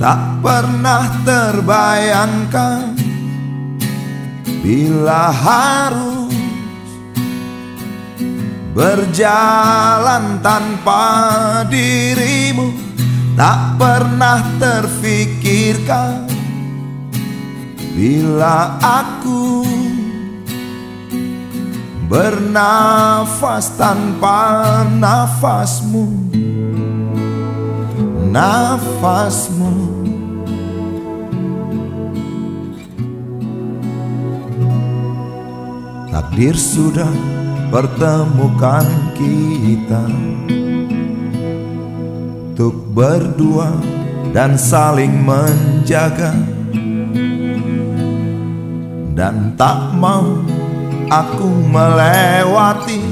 Tak pernah terbayangkan Bila harus Berjalan tanpa dirimu. Tak pernah terfikirkan Bila aku Bernafas tanpa nafasmu. Nafasmu Takdir sudah pertemukan kita. Untuk berdua dan saling menjaga. Dan tak mau aku melewati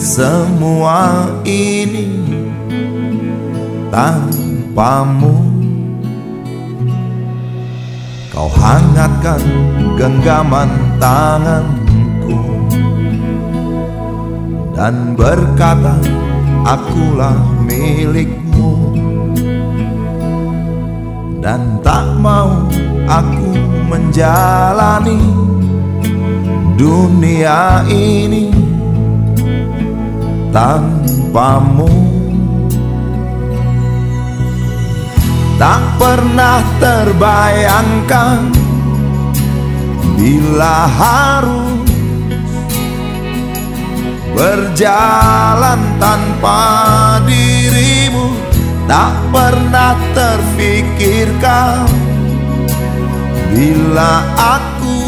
semua ini tanpamu Kau hangatkan genggaman tanganku. Dan berkata akulah milikmu. Dan tak mau aku menjalani dunia ini tanpamu Tak pernah terbayangkan Bila harus Berjalan tanpa dirimu. Tak pernah terfikirkan Bila aku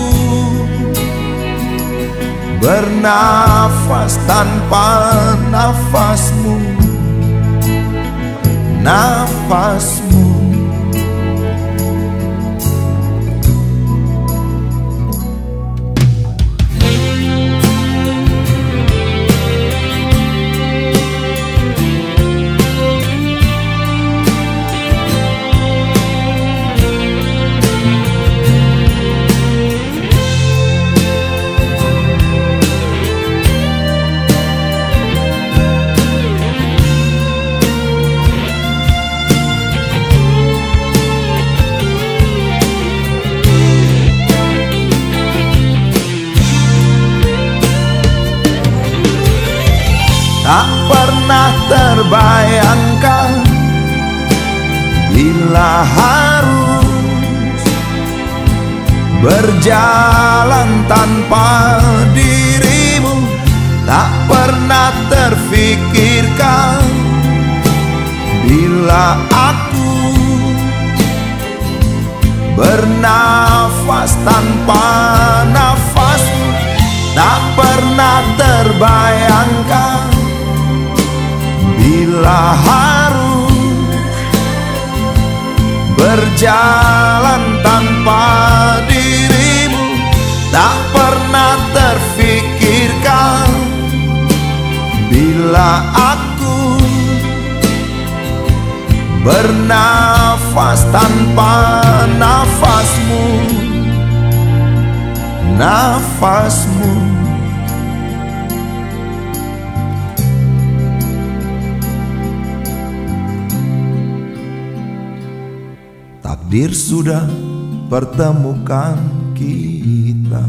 Bernafas tanpa nafasmu terbayangkan. Bila harus Berjalan tanpa dirimu Tak pernah terfikirkan. Bila aku Bernafas tanpa berjalan tanpa dirimu Tak pernah terfikirkan Bila aku bernafas tanpa nafasmu Nafasmu Takdir sudah pertemukan kita